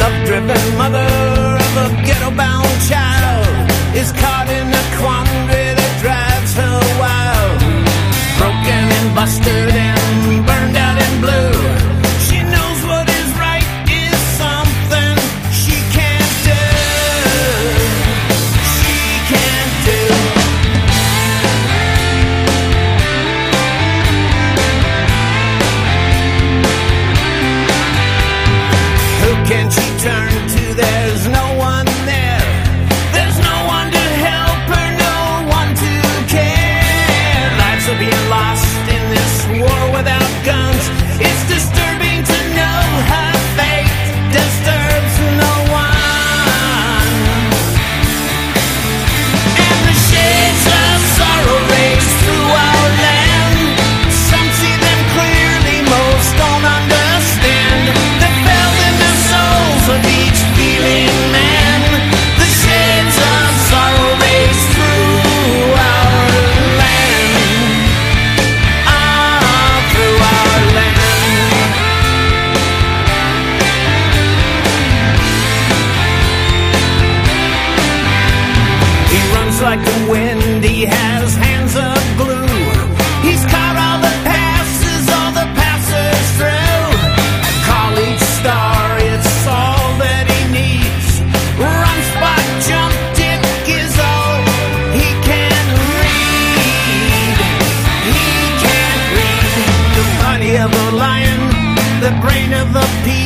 love-driven mother of a ghetto-bound child is caught in like the wind. He has hands of glue. He's caught all the passes, all the passes through. A college star, it's all that he needs. Run spot jump dick is all he can read. He can't read the body of a lion, the brain of a pea.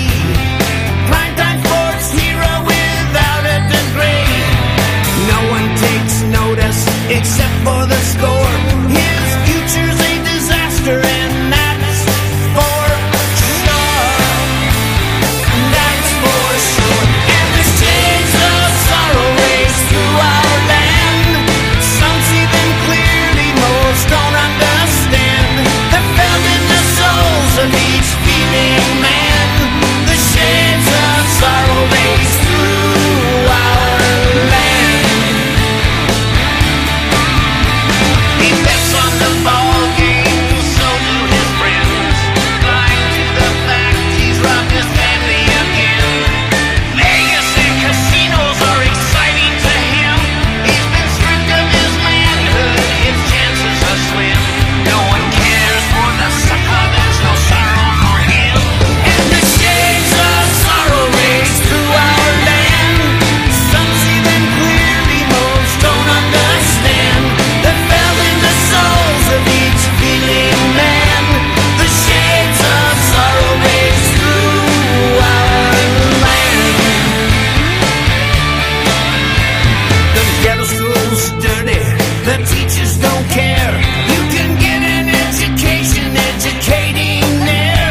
The teachers don't care. You can get an education educating there.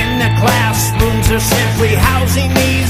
In the classrooms are simply housing these.